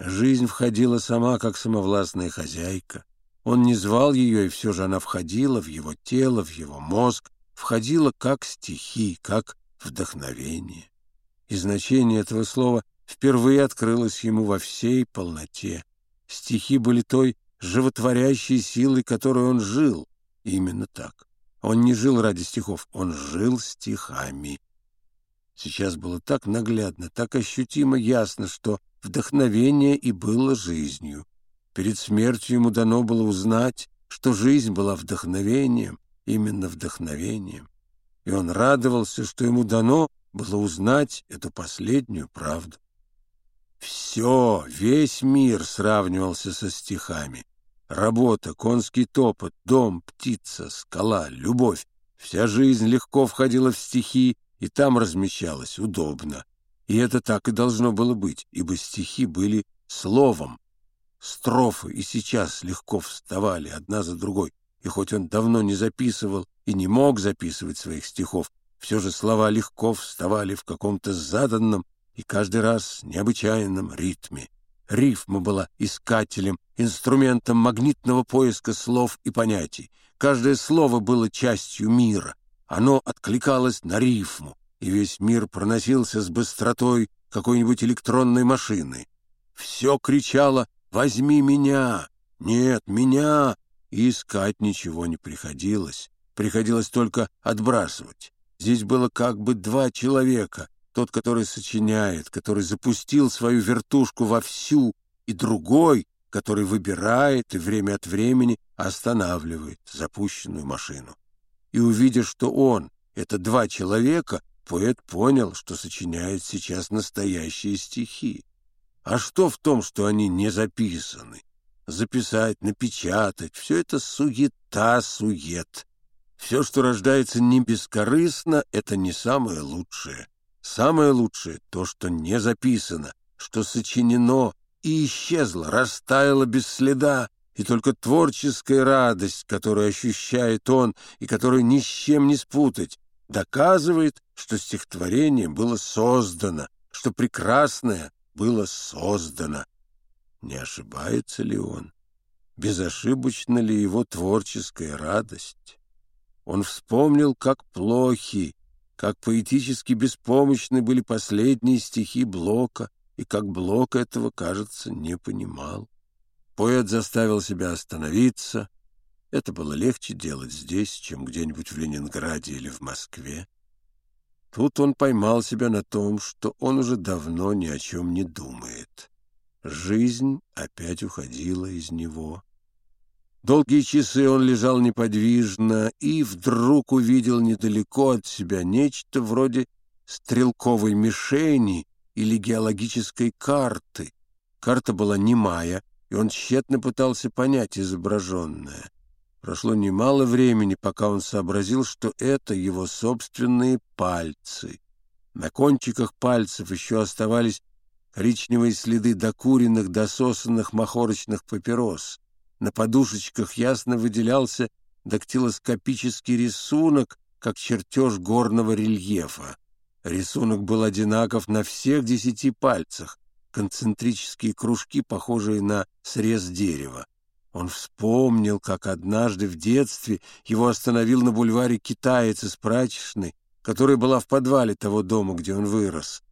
Жизнь входила сама, как самовластная хозяйка. Он не звал ее, и все же она входила в его тело, в его мозг, входила как стихи, как вдохновение. И значение этого слова впервые открылось ему во всей полноте. Стихи были той животворящей силой, которой он жил. именно так. Он не жил ради стихов, он жил стихами. Сейчас было так наглядно, так ощутимо ясно, что вдохновение и было жизнью. Перед смертью ему дано было узнать, что жизнь была вдохновением, именно вдохновением. И он радовался, что ему дано было узнать эту последнюю правду. Все, весь мир сравнивался со стихами. Работа, конский топот, дом, птица, скала, любовь. Вся жизнь легко входила в стихи, и там размещалась удобно. И это так и должно было быть, ибо стихи были словом. Строфы и сейчас легко вставали одна за другой, и хоть он давно не записывал и не мог записывать своих стихов, все же слова легко вставали в каком-то заданном и каждый раз необычайном ритме. Рифма была искателем, инструментом магнитного поиска слов и понятий. Каждое слово было частью мира. Оно откликалось на рифму, и весь мир проносился с быстротой какой-нибудь электронной машины. Все кричало «Возьми меня!» «Нет, меня!» И искать ничего не приходилось. Приходилось только отбрасывать. Здесь было как бы два человека, тот, который сочиняет, который запустил свою вертушку вовсю, и другой, который выбирает и время от времени останавливает запущенную машину. И увидя, что он — это два человека, поэт понял, что сочиняет сейчас настоящие стихи. А что в том, что они не записаны? Записать, напечатать — все это суета-сует. Все, что рождается не бескорыстно, это не самое лучшее. Самое лучшее — то, что не записано, что сочинено и исчезло, растаяло без следа, и только творческая радость, которую ощущает он и которую ни с чем не спутать, доказывает, что стихотворение было создано, что прекрасное было создано. Не ошибается ли он? Безошибочна ли его творческая радость? Он вспомнил, как плохи как поэтически беспомощны были последние стихи Блока, и как Блок этого, кажется, не понимал. Поэт заставил себя остановиться. Это было легче делать здесь, чем где-нибудь в Ленинграде или в Москве. Тут он поймал себя на том, что он уже давно ни о чем не думает. Жизнь опять уходила из него. Долгие часы он лежал неподвижно и вдруг увидел недалеко от себя нечто вроде стрелковой мишени или геологической карты. Карта была немая, и он тщетно пытался понять изображенное. Прошло немало времени, пока он сообразил, что это его собственные пальцы. На кончиках пальцев еще оставались коричневые следы докуренных, дососанных махорочных папирос. На подушечках ясно выделялся дактилоскопический рисунок, как чертеж горного рельефа. Рисунок был одинаков на всех десяти пальцах, концентрические кружки, похожие на срез дерева. Он вспомнил, как однажды в детстве его остановил на бульваре китаец из прачечной, которая была в подвале того дома, где он вырос.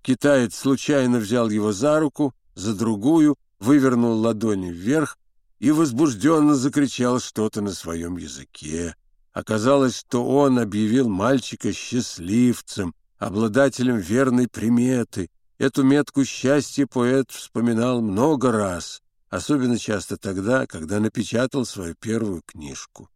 Китаец случайно взял его за руку, за другую, вывернул ладони вверх и возбужденно закричал что-то на своем языке. Оказалось, что он объявил мальчика счастливцем, обладателем верной приметы. Эту метку счастья поэт вспоминал много раз, особенно часто тогда, когда напечатал свою первую книжку.